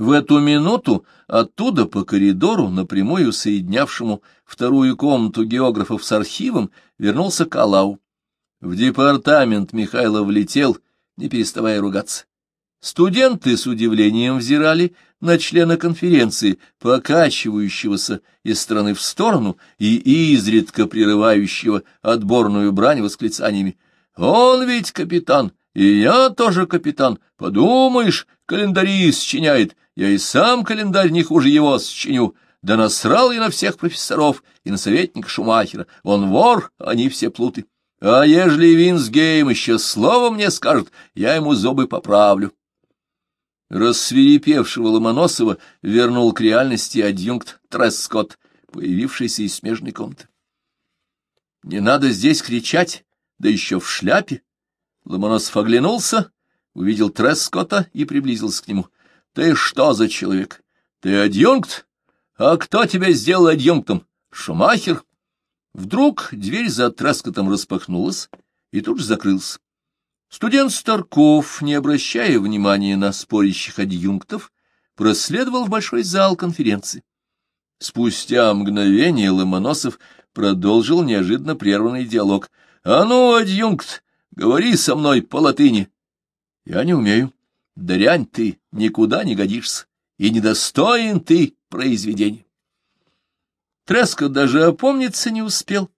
В эту минуту оттуда по коридору, напрямую соединявшему вторую комнату географов с архивом, вернулся Калау. В департамент Михайлов влетел, не переставая ругаться. Студенты с удивлением взирали на члена конференции, покачивающегося из стороны в сторону и изредка прерывающего отборную брань восклицаниями. «Он ведь капитан, и я тоже капитан. Подумаешь, календари счиняет. Я и сам календарь не хуже его счиню. Да насрал я на всех профессоров и на советника Шумахера. Он вор, они все плуты. А ежели Винсгейм еще слово мне скажет, я ему зубы поправлю. Рассверепевшего Ломоносова вернул к реальности адъюнкт Трескотт, появившийся из смежной комнаты. — Не надо здесь кричать, да еще в шляпе. Ломоносов оглянулся, увидел Трескотта и приблизился к нему. — Ты что за человек? Ты адъюнкт? А кто тебя сделал адъюнктом? Шумахер? Вдруг дверь за Трескоттом распахнулась и тут же закрылась. Студент Старков, не обращая внимания на спорящих адъюнктов, проследовал в большой зал конференции. Спустя мгновение Ломоносов продолжил неожиданно прерванный диалог. — А ну, адъюнкт, говори со мной по латыни. — Я не умею. — Дрянь ты, никуда не годишься, и недостоин ты произведения. Треска даже опомниться не успел.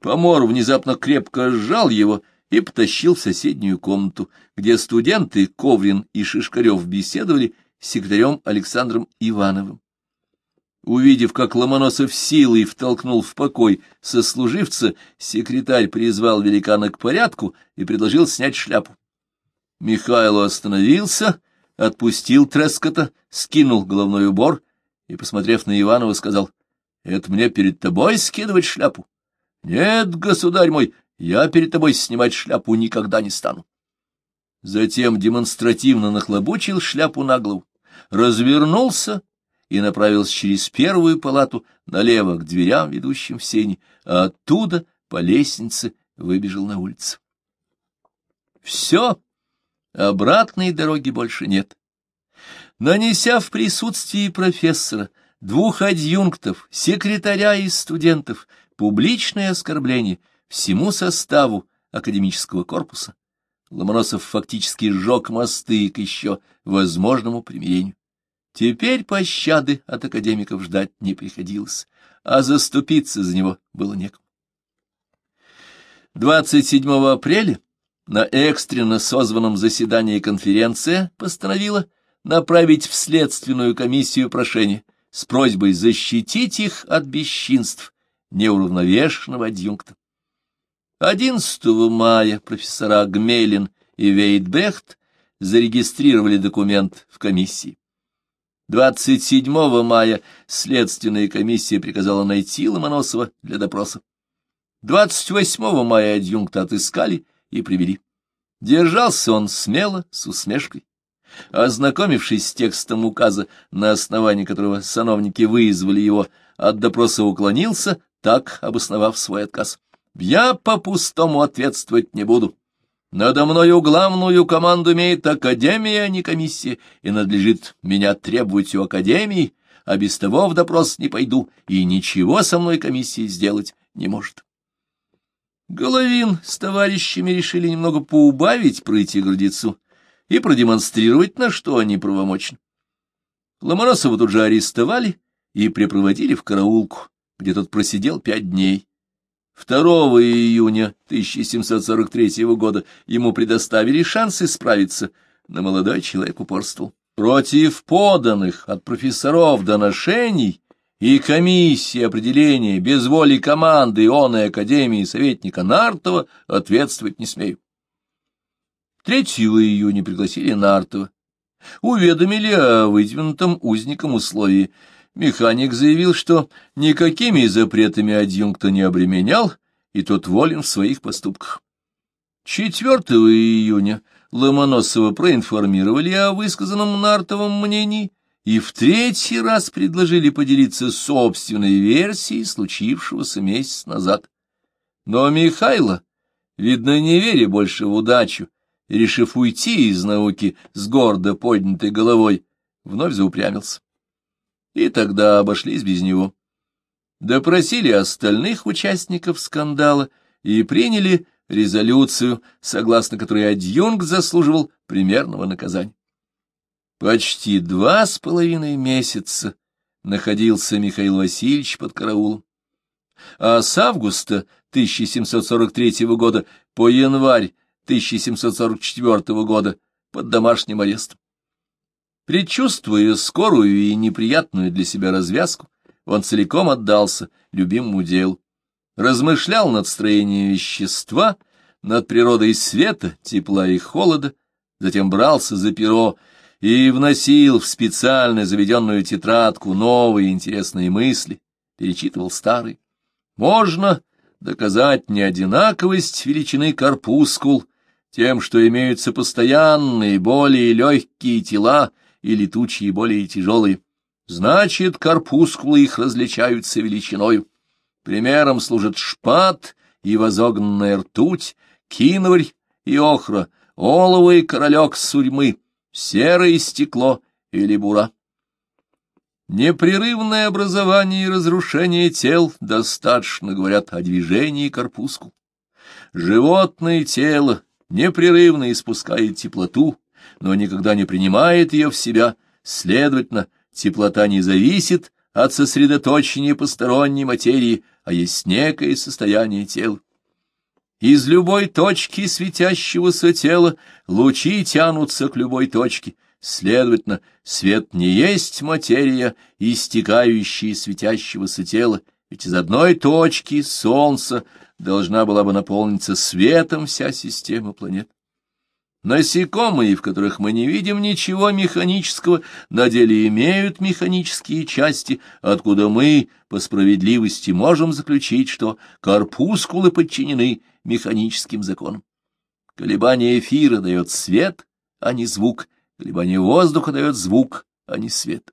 Помор внезапно крепко сжал его и потащил в соседнюю комнату, где студенты Коврин и Шишкарев беседовали с секретарем Александром Ивановым. Увидев, как Ломоносов силой втолкнул в покой сослуживца, секретарь призвал великана к порядку и предложил снять шляпу. Михайло остановился, отпустил Трескота, скинул головной убор и, посмотрев на Иванова, сказал, — Это мне перед тобой скидывать шляпу? — Нет, государь мой, я перед тобой снимать шляпу никогда не стану. Затем демонстративно нахлобучил шляпу на голову, развернулся и направился через первую палату налево к дверям, ведущим в сени, а оттуда по лестнице выбежал на улицу. Все, обратной дороги больше нет. Нанеся в присутствии профессора, двух адъюнктов, секретаря и студентов публичное оскорбление — всему составу академического корпуса, Ломоносов фактически сжег мосты к еще возможному примирению. Теперь пощады от академиков ждать не приходилось, а заступиться за него было некому. 27 апреля на экстренно созванном заседании конференция постановила направить в следственную комиссию прошение с просьбой защитить их от бесчинств неуравновешенного адъюнкта. 11 мая профессора Гмелин и Вейтбрехт зарегистрировали документ в комиссии. 27 мая следственная комиссия приказала найти Ломоносова для допроса. 28 мая адъюнкта отыскали и привели. Держался он смело, с усмешкой. Ознакомившись с текстом указа, на основании которого сановники вызвали его, от допроса уклонился, так обосновав свой отказ. Я по-пустому ответствовать не буду. Надо мною главную команду имеет Академия, а не комиссия, и надлежит меня требовать у Академии, а без того в допрос не пойду, и ничего со мной комиссия сделать не может. Головин с товарищами решили немного поубавить пройти гордецу и продемонстрировать, на что они правомочны. Ломоносова тут же арестовали и припроводили в караулку, где тот просидел пять дней. 2 июня 1743 года ему предоставили шанс исправиться, но молодой человек упорствовал. Против поданных от профессоров доношений и комиссии определения без воли команды ионной академии советника Нартова ответствовать не смею. 3 июня пригласили Нартова. Уведомили о выдвинутом узником условии — Механик заявил, что никакими запретами адъюнкта не обременял, и тот волен в своих поступках. 4 июня Ломоносова проинформировали о высказанном Нартовом мнении и в третий раз предложили поделиться собственной версией случившегося месяц назад. Но Михайло, видно, не веря больше в удачу, решив уйти из науки с гордо поднятой головой, вновь заупрямился. И тогда обошлись без него. Допросили остальных участников скандала и приняли резолюцию, согласно которой адъюнкт заслуживал примерного наказания. Почти два с половиной месяца находился Михаил Васильевич под караулом. А с августа 1743 года по январь 1744 года под домашним арестом. Предчувствуя скорую и неприятную для себя развязку, он целиком отдался любимому делу. Размышлял над строением вещества, над природой света, тепла и холода, затем брался за перо и вносил в специально заведенную тетрадку новые интересные мысли, перечитывал старые. Можно доказать неодинаковость величины корпускул тем, что имеются постоянные, более легкие тела и летучие, более тяжелые. Значит, корпускулы их различаются величиною. Примером служат шпат и возогнанная ртуть, киноварь и охра, олово и королек сурьмы, серое стекло или бура. Непрерывное образование и разрушение тел достаточно говорят о движении корпускул. Животное тело непрерывно испускает теплоту, но никогда не принимает ее в себя, следовательно, теплота не зависит от сосредоточения посторонней материи, а есть некое состояние тела. Из любой точки светящегося тела лучи тянутся к любой точке, следовательно, свет не есть материя, истекающая из светящегося тела, ведь из одной точки солнца должна была бы наполниться светом вся система планет. Насекомые, в которых мы не видим ничего механического, на деле имеют механические части, откуда мы, по справедливости, можем заключить, что корпускулы подчинены механическим законам. Колебание эфира дает свет, а не звук, колебание воздуха дает звук, а не свет.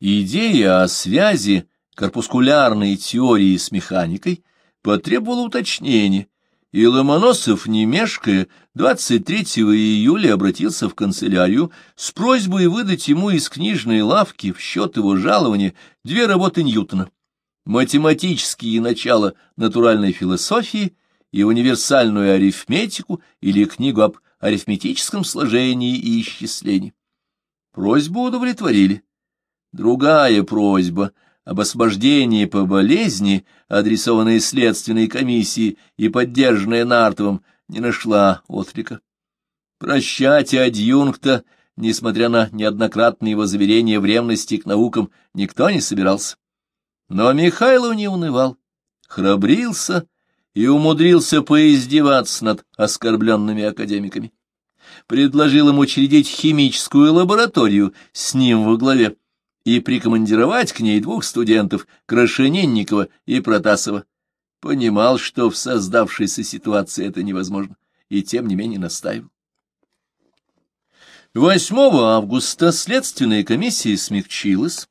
Идея о связи корпускулярной теории с механикой потребовала уточнения, и Ломоносов, не мешкая, 23 июля обратился в канцелярию с просьбой выдать ему из книжной лавки в счет его жалования две работы Ньютона «Математические начала натуральной философии» и «Универсальную арифметику» или книгу об арифметическом сложении и исчислении. Просьбу удовлетворили. Другая просьба — об освобождении по болезни, адресованная следственной комиссии и поддержанная Нартовым, не нашла отклика. Прощать адъюнкта, несмотря на неоднократные его заверения в ревности к наукам, никто не собирался. Но Михайлов не унывал, храбрился и умудрился поиздеваться над оскорбленными академиками. Предложил им учредить химическую лабораторию с ним во главе и прикомандировать к ней двух студентов, Крашенинникова и Протасова. Понимал, что в создавшейся ситуации это невозможно, и тем не менее настаивал. 8 августа следственная комиссия смягчилась,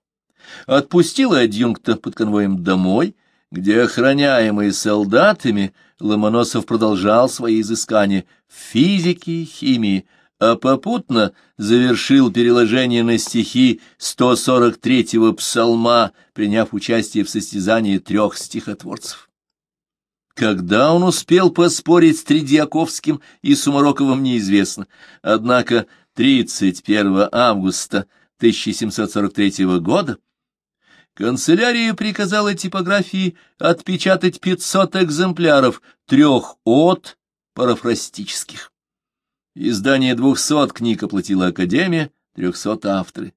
отпустила адъюнкта под конвоем домой, где, охраняемый солдатами, Ломоносов продолжал свои изыскания в физике и химии, а попутно завершил переложение на стихи 143-го псалма, приняв участие в состязании трех стихотворцев. Когда он успел поспорить с Тридьяковским и Сумароковым, неизвестно. Однако 31 августа 1743 года канцелярия приказала типографии отпечатать 500 экземпляров трех от парафрастических. Издание двухсот книг оплатила Академия, трехсот авторы.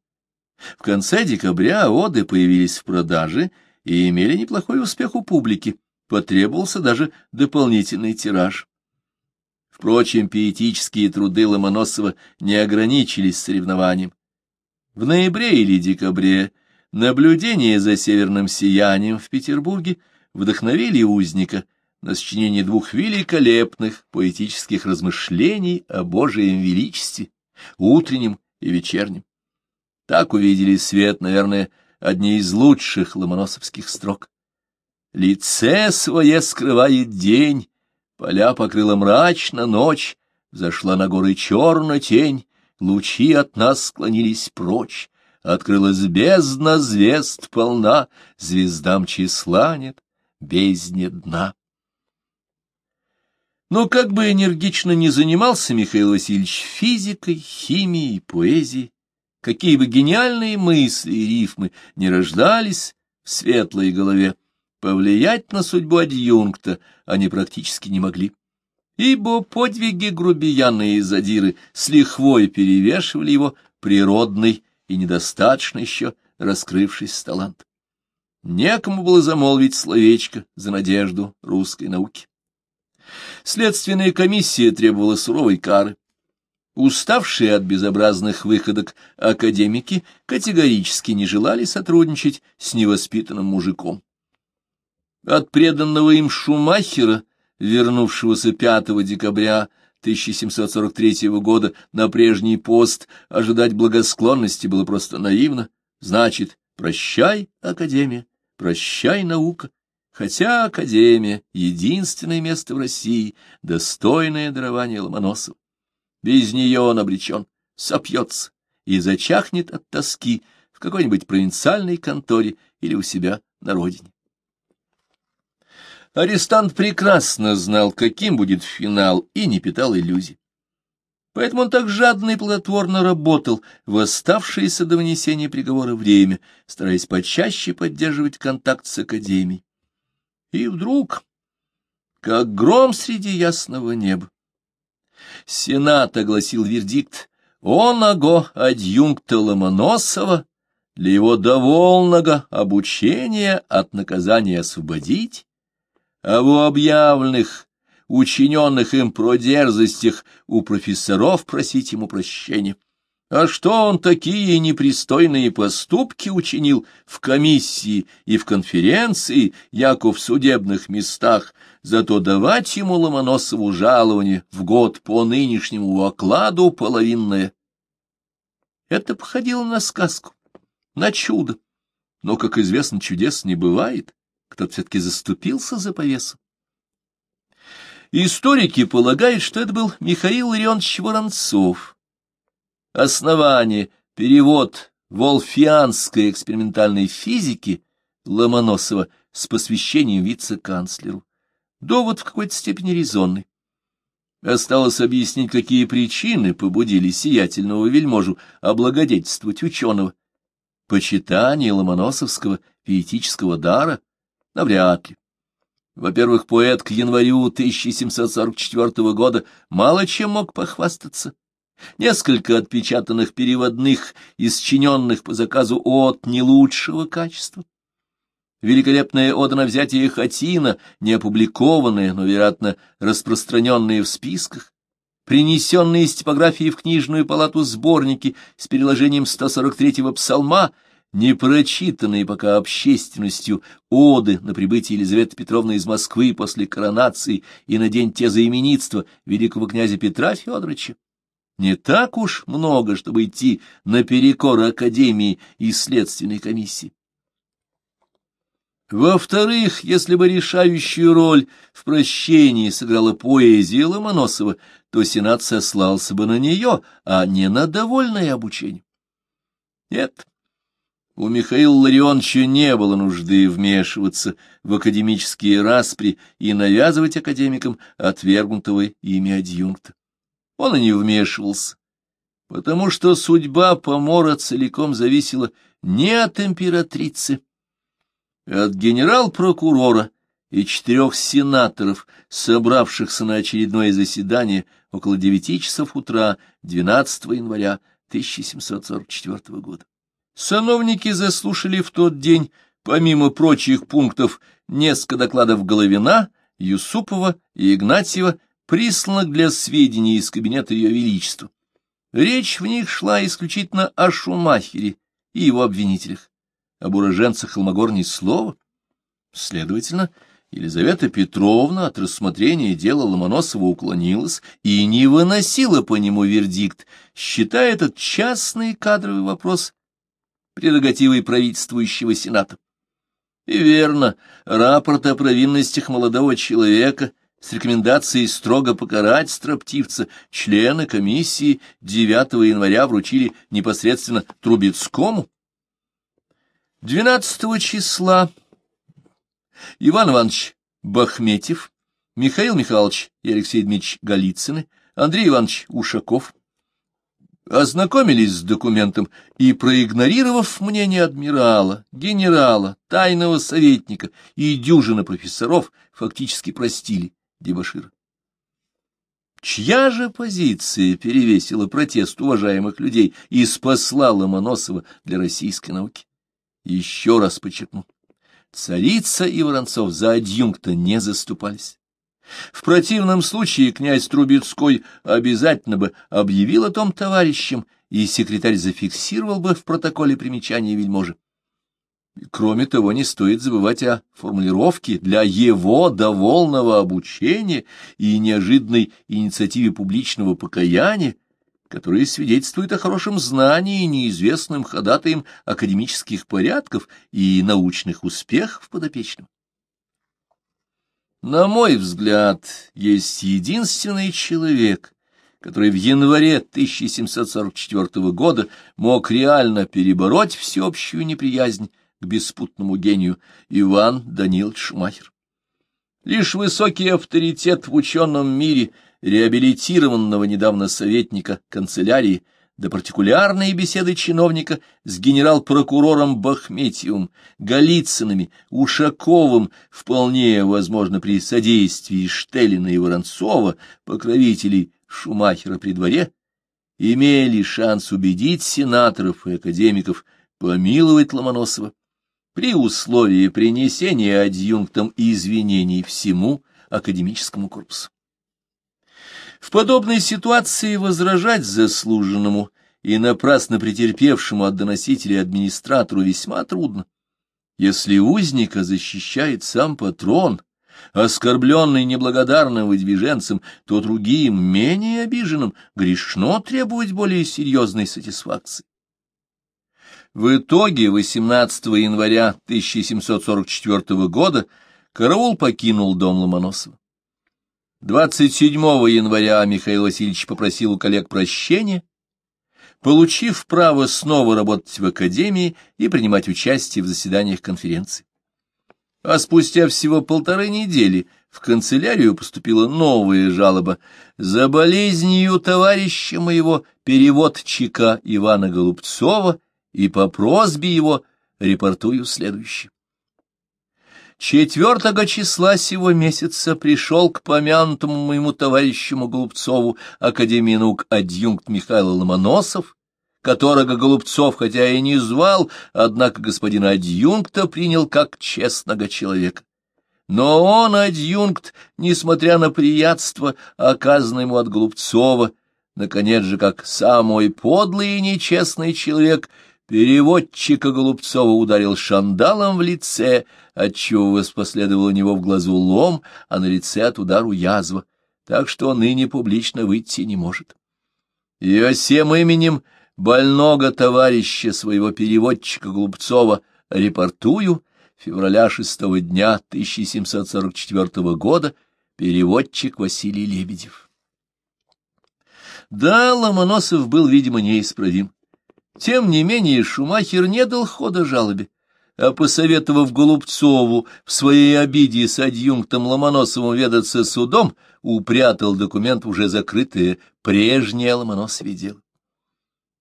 В конце декабря оды появились в продаже и имели неплохой успех у публики. Потребовался даже дополнительный тираж. Впрочем, пиетические труды Ломоносова не ограничились соревнованием. В ноябре или декабре наблюдения за северным сиянием в Петербурге вдохновили узника — на сочинение двух великолепных поэтических размышлений о Божьем величестве, утреннем и вечернем. Так увидели свет, наверное, одни из лучших ломоносовских строк. Лице свое скрывает день, поля покрыла мрачно ночь, зашла на горы черная тень, лучи от нас склонились прочь, Открылась бездна звезд полна, звездам числа нет, бездне дна. Но как бы энергично ни занимался Михаил Васильевич физикой, химией, поэзией, какие бы гениальные мысли и рифмы не рождались в светлой голове, повлиять на судьбу адъюнкта они практически не могли. Ибо подвиги грубияны и задиры с лихвой перевешивали его природный и недостаточно еще раскрывшийся талант. Некому было замолвить словечко за надежду русской науки. Следственная комиссия требовала суровой кары. Уставшие от безобразных выходок академики категорически не желали сотрудничать с невоспитанным мужиком. От преданного им Шумахера, вернувшегося 5 декабря 1743 года на прежний пост, ожидать благосклонности было просто наивно. Значит, прощай, Академия, прощай, наука. Хотя Академия — единственное место в России, достойное дарования Ломоносова. Без нее он обречен, сопьется и зачахнет от тоски в какой-нибудь провинциальной конторе или у себя на родине. Арестант прекрасно знал, каким будет финал, и не питал иллюзий. Поэтому он так жадно и плодотворно работал в оставшееся до вынесения приговора время, стараясь почаще поддерживать контакт с Академией. И вдруг, как гром среди ясного неба, Сенат огласил вердикт «Оного адъюнкта Ломоносова для его довольного обучения от наказания освободить, а в объявленных, учиненных им продерзостях у профессоров просить ему прощения. А что он такие непристойные поступки учинил в комиссии и в конференции, яко в судебных местах, зато давать ему Ломоносову жалование в год по нынешнему окладу половинное. Это походило на сказку, на чудо, но, как известно, чудес не бывает кто-то все-таки заступился за повесу. Историки полагают, что это был Михаил Ларионович Воронцов. Основание, перевод волфианской экспериментальной физики Ломоносова с посвящением вице-канцлеру. Довод в какой-то степени резонный. Осталось объяснить, какие причины побудили сиятельного вельможу облагодетельствовать ученого. Почитание ломоносовского пиетического дара Навряд ли. Во-первых, поэт к январю 1744 года мало чем мог похвастаться. Несколько отпечатанных переводных, исчиненных по заказу от не лучшего качества. Великолепная ода на взятие Хатина, не опубликованная, но, вероятно, распространенная в списках, принесенные из типографии в книжную палату сборники с переложением 143-го псалма — не прочитанные пока общественностью оды на прибытие Елизаветы Петровны из Москвы после коронации и на день тезаименитства великого князя Петра Федоровича. Не так уж много, чтобы идти наперекор Академии и Следственной комиссии. Во-вторых, если бы решающую роль в прощении сыграла поэзия Ломоносова, то Сенат сослался бы на нее, а не на довольное обучение. Нет, у Михаила Ларионовича не было нужды вмешиваться в академические распри и навязывать академикам отвергнутого ими адъюнкта. Он и не вмешивался, потому что судьба помора целиком зависела не от императрицы, а от генерал-прокурора и четырех сенаторов, собравшихся на очередное заседание около девяти часов утра 12 января 1744 года. Сановники заслушали в тот день, помимо прочих пунктов, несколько докладов Головина, Юсупова и Игнатьева, присланных для сведений из кабинета Ее Величества. Речь в них шла исключительно о Шумахере и его обвинителях. Об уроженцах Холмогор ни слова. Следовательно, Елизавета Петровна от рассмотрения дела Ломоносова уклонилась и не выносила по нему вердикт, считая этот частный кадровый вопрос прерогативой правительствующего Сената. И верно, рапорт о провинностях молодого человека с рекомендацией строго покарать строптивца члены комиссии 9 января вручили непосредственно Трубецкому, 12 числа Иван Иванович Бахметьев, Михаил Михайлович и Алексей Дмитриевич Голицыны, Андрей Иванович Ушаков ознакомились с документом и, проигнорировав мнение адмирала, генерала, тайного советника и дюжины профессоров, фактически простили дебошира. Чья же позиция перевесила протест уважаемых людей и спасла Ломоносова для российской науки? Еще раз подчеркну, царица и Воронцов за адъюнкта не заступались. В противном случае князь Трубецкой обязательно бы объявил о том товарищам, и секретарь зафиксировал бы в протоколе примечания вельможи. Кроме того, не стоит забывать о формулировке для его довольного обучения и неожиданной инициативе публичного покаяния, которые свидетельствуют о хорошем знании неизвестным ходатаем академических порядков и научных успехов подопечного. На мой взгляд, есть единственный человек, который в январе 1744 года мог реально перебороть всеобщую неприязнь к беспутному гению Иван Данилович Шумахер. Лишь высокий авторитет в ученом мире реабилитированного недавно советника канцелярии до партикулярные беседы чиновника с генерал-прокурором Бахметьевым, Голицынами, Ушаковым, вполне возможно при содействии Штеллина и Воронцова, покровителей Шумахера при дворе, имели шанс убедить сенаторов и академиков помиловать Ломоносова при условии принесения адъюнктам извинений всему академическому корпусу. В подобной ситуации возражать заслуженному и напрасно претерпевшему от доносителей администратору весьма трудно. Если узника защищает сам патрон, оскорбленный неблагодарным выдвиженцем, то другим, менее обиженным, грешно требовать более серьезной сатисфакции. В итоге 18 января 1744 года караул покинул дом Ломоносова. 27 января Михаил Васильевич попросил у коллег прощения, получив право снова работать в академии и принимать участие в заседаниях конференции. А спустя всего полторы недели в канцелярию поступила новая жалоба за болезнью товарища моего переводчика Ивана Голубцова и по просьбе его репортую следующее. Четвертого числа сего месяца пришел к помянутому моему товарищу Голубцову Академии наук адъюнкт Михаил Ломоносов, которого Голубцов хотя и не звал, однако господина адъюнкта принял как честного человека. Но он, адъюнкт, несмотря на приятство, оказанное ему от Голубцова, наконец же, как самый подлый и нечестный человек, Переводчика Голубцова ударил шандалом в лице, отчего воспоследовал у него в глазу лом, а на лице от удару язва, так что он ныне публично выйти не может. О всем именем больного товарища своего переводчика Голубцова репортую февраля шестого дня 1744 года переводчик Василий Лебедев. Да, Ломоносов был, видимо, неисправим. Тем не менее Шумахер не дал хода жалобе, а, посоветовав Голубцову в своей обиде с адъюнктом Ломоносовым ведаться судом, упрятал документ уже закрытое прежнее Ломоносове дело.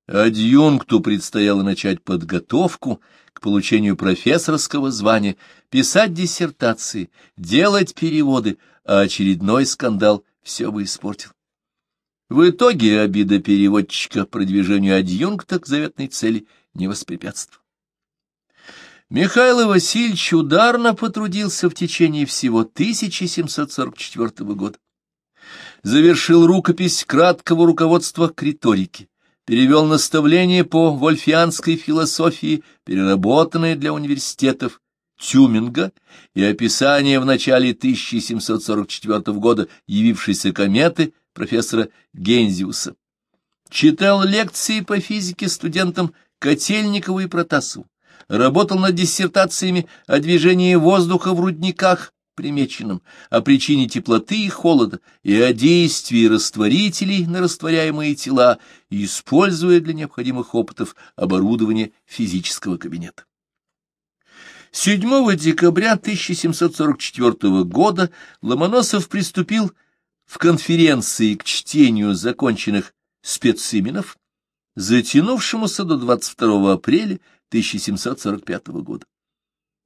Адъюнкту предстояло начать подготовку к получению профессорского звания, писать диссертации, делать переводы, а очередной скандал все бы испортил. В итоге обида переводчика продвижению адъюнкта к заветной цели не воспрепятствовала. Михаил Васильевич ударно потрудился в течение всего 1744 года. Завершил рукопись краткого руководства к риторике, перевел наставление по вольфианской философии, переработанное для университетов Тюминга, и описание в начале 1744 года явившейся кометы профессора Гензиуса. Читал лекции по физике студентам Котельникову и Протасову. Работал над диссертациями о движении воздуха в рудниках, примеченном, о причине теплоты и холода и о действии растворителей на растворяемые тела, используя для необходимых опытов оборудование физического кабинета. 7 декабря 1744 года Ломоносов приступил в конференции к чтению законченных спецсименов, затянувшемуся до 22 апреля 1745 года.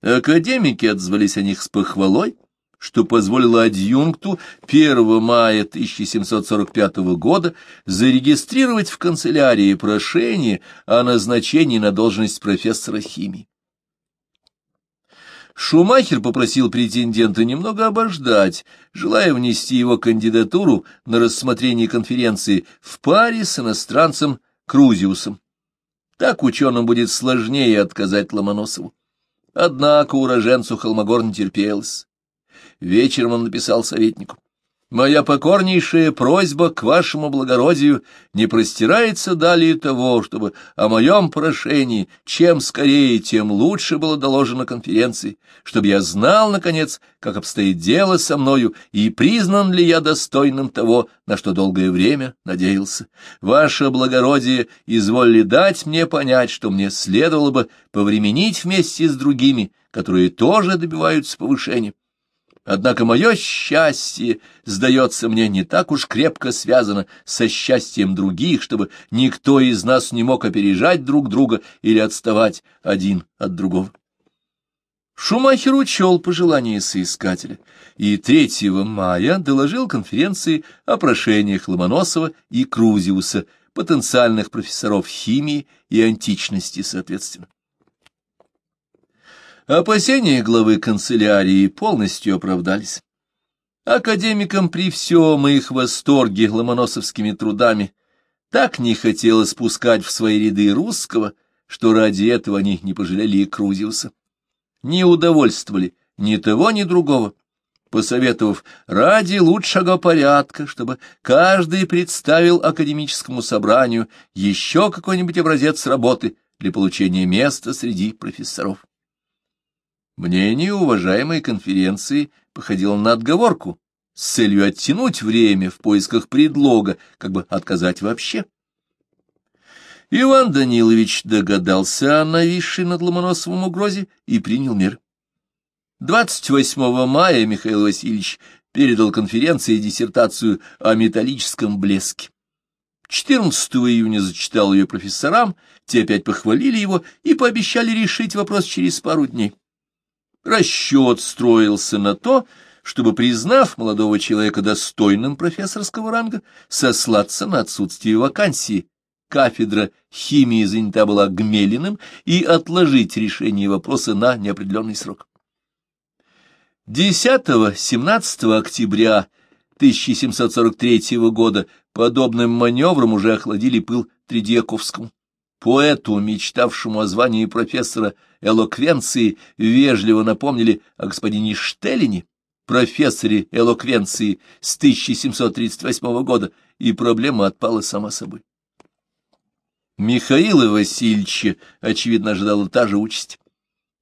Академики отзвались о них с похвалой, что позволило адъюнкту 1 мая 1745 года зарегистрировать в канцелярии прошение о назначении на должность профессора химии. Шумахер попросил претендента немного обождать, желая внести его кандидатуру на рассмотрение конференции в паре с иностранцем Крузиусом. Так ученым будет сложнее отказать Ломоносову. Однако уроженцу Холмогор не терпелось. Вечером он написал советнику. Моя покорнейшая просьба к вашему благородию не простирается далее того, чтобы о моем прошении чем скорее, тем лучше было доложено конференции, чтобы я знал, наконец, как обстоит дело со мною и признан ли я достойным того, на что долгое время надеялся. Ваше благородие изволили дать мне понять, что мне следовало бы повременить вместе с другими, которые тоже добиваются повышения. Однако мое счастье, сдается мне, не так уж крепко связано со счастьем других, чтобы никто из нас не мог опережать друг друга или отставать один от другого. Шумахер учел пожелания соискателя и 3 мая доложил конференции о прошениях Ломоносова и Крузиуса, потенциальных профессоров химии и античности, соответственно. Опасения главы канцелярии полностью оправдались. Академикам при всем их восторге ломоносовскими трудами так не хотелось спускать в свои ряды русского, что ради этого они не пожалели и Крузиуса. Не удовольствовали ни того, ни другого, посоветовав ради лучшего порядка, чтобы каждый представил академическому собранию еще какой-нибудь образец работы для получения места среди профессоров. Мнение уважаемой конференции походило на отговорку с целью оттянуть время в поисках предлога, как бы отказать вообще. Иван Данилович догадался о нависшей над Ломоносовым угрозе и принял мер. 28 мая Михаил Васильевич передал конференции диссертацию о металлическом блеске. 14 июня зачитал ее профессорам, те опять похвалили его и пообещали решить вопрос через пару дней. Расчет строился на то, чтобы, признав молодого человека достойным профессорского ранга, сослаться на отсутствие вакансии. Кафедра химии занята была Гмелиным и отложить решение вопроса на неопределенный срок. 10-17 октября 1743 года подобным маневром уже охладили пыл Тредьяковскому. Поэту, мечтавшему о звании профессора элоквенции, вежливо напомнили о господине Штеллине, профессоре элоквенции с 1738 года, и проблема отпала сама собой. Михаила Васильевича, очевидно, ожидала та же участь.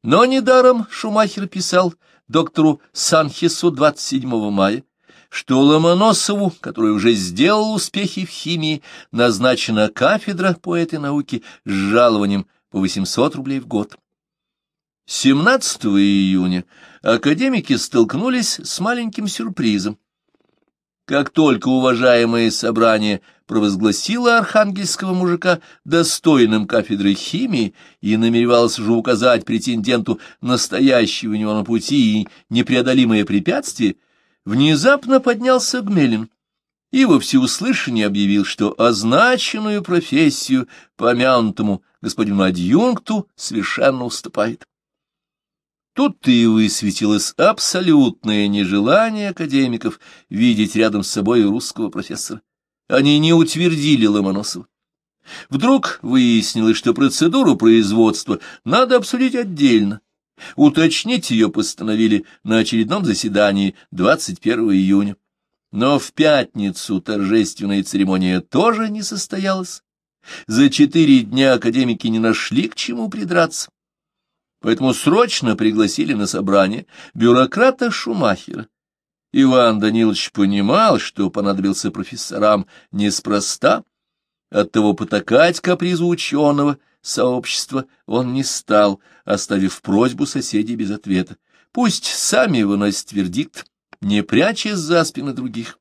Но недаром Шумахер писал доктору Санхесу 27 мая, что Ломоносову, который уже сделал успехи в химии, назначена кафедра по этой науке с жалованием по 800 рублей в год. 17 июня академики столкнулись с маленьким сюрпризом. Как только уважаемое собрание провозгласило архангельского мужика достойным кафедры химии и намеревалось уже указать претенденту настоящее у него на пути и непреодолимое препятствие, внезапно поднялся Гмелин и во всеуслышание объявил, что означенную профессию помянутому господину адъюнкту совершенно уступает. Тут-то и высветилось абсолютное нежелание академиков видеть рядом с собой русского профессора. Они не утвердили Ломоносова. Вдруг выяснилось, что процедуру производства надо обсудить отдельно, Уточнить ее постановили на очередном заседании 21 июня. Но в пятницу торжественная церемония тоже не состоялась. За четыре дня академики не нашли к чему придраться. Поэтому срочно пригласили на собрание бюрократа Шумахера. Иван Данилович понимал, что понадобился профессорам неспроста, оттого потакать капризу ученого сообщества он не стал, оставив просьбу соседей без ответа. Пусть сами выносят вердикт, не прячась за спины других.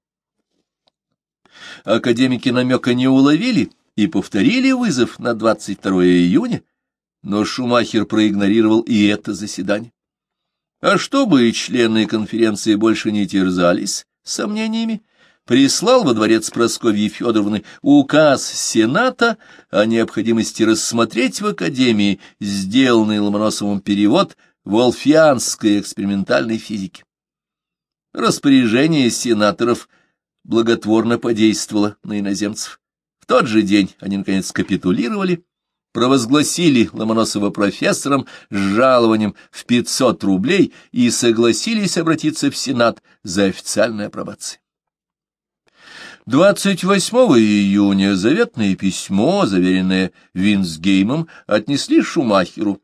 Академики намека не уловили и повторили вызов на 22 июня, но Шумахер проигнорировал и это заседание. А чтобы члены конференции больше не терзались сомнениями, прислал во дворец Прасковьи Федоровны указ Сената о необходимости рассмотреть в Академии сделанный Ломоносовым перевод волфианской экспериментальной физики. Распоряжение сенаторов благотворно подействовало на иноземцев. В тот же день они, наконец, капитулировали, провозгласили Ломоносова профессором с жалованием в 500 рублей и согласились обратиться в Сенат за официальной апробацией. 28 июня заветное письмо, заверенное Винсгеймом, отнесли Шумахеру.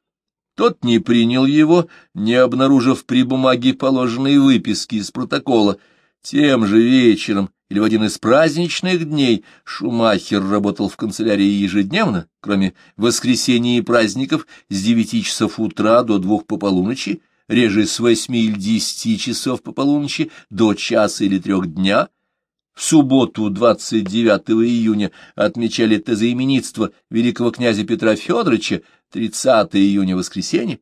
Тот не принял его, не обнаружив при бумаге положенные выписки из протокола. Тем же вечером или в один из праздничных дней Шумахер работал в канцелярии ежедневно, кроме воскресенья и праздников, с девяти часов утра до двух по полуночи, реже с восьми или десяти часов по полуночи до часа или трех дня — в субботу, 29 июня, отмечали тезоименитство великого князя Петра Федоровича, 30 июня воскресенье.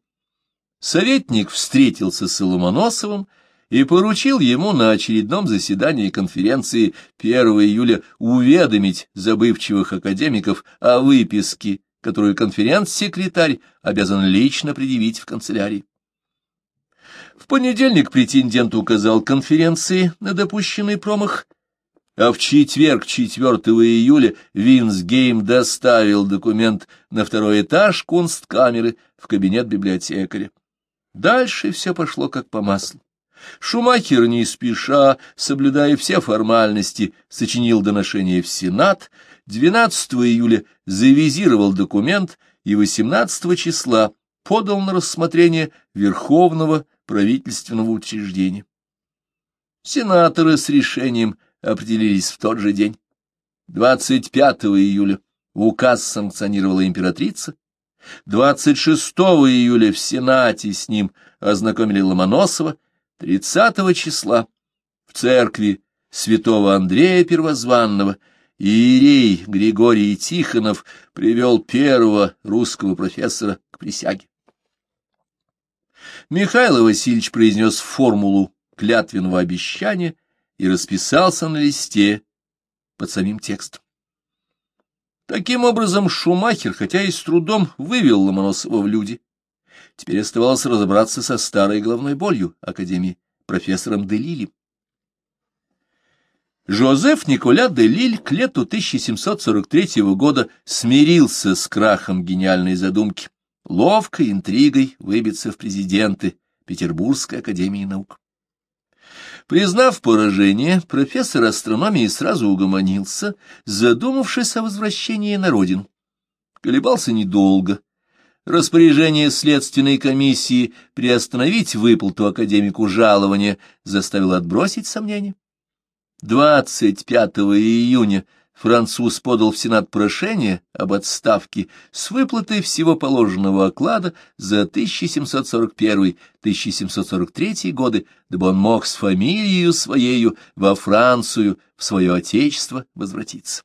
Советник встретился с Ломоносовым и поручил ему на очередном заседании конференции 1 июля уведомить забывчивых академиков о выписке, которую конференц-секретарь обязан лично предъявить в канцелярии. В понедельник претендент указал конференции на допущенный промах а в четверг, 4 июля, Винсгейм доставил документ на второй этаж кунсткамеры в кабинет библиотекаря. Дальше все пошло как по маслу. Шумахер не спеша, соблюдая все формальности, сочинил доношение в Сенат, 12 июля завизировал документ и 18 числа подал на рассмотрение Верховного правительственного учреждения. Сенаторы с решением определились в тот же день. 25 июля указ санкционировала императрица, 26 июля в Сенате с ним ознакомили Ломоносова, 30 числа в церкви святого Андрея Первозванного Иерей Григорий Тихонов привел первого русского профессора к присяге. Михаил Васильевич произнес формулу клятвенного обещания и расписался на листе под самим текстом. Таким образом, Шумахер, хотя и с трудом, вывел Ломоносова в люди. Теперь оставалось разобраться со старой головной болью Академии, профессором Делили. Жозеф Николя де Лиль к лету 1743 года смирился с крахом гениальной задумки, ловкой интригой выбиться в президенты Петербургской академии наук. Признав поражение, профессор астрономии сразу угомонился, задумавшись о возвращении на родину. Колебался недолго. Распоряжение следственной комиссии приостановить выплату академику жалования заставило отбросить сомнения. 25 июня француз подал в Сенат прошение об отставке с выплатой всего положенного оклада за 1741-1743 годы, дабы он мог с фамилией своею во Францию, в свое отечество возвратиться.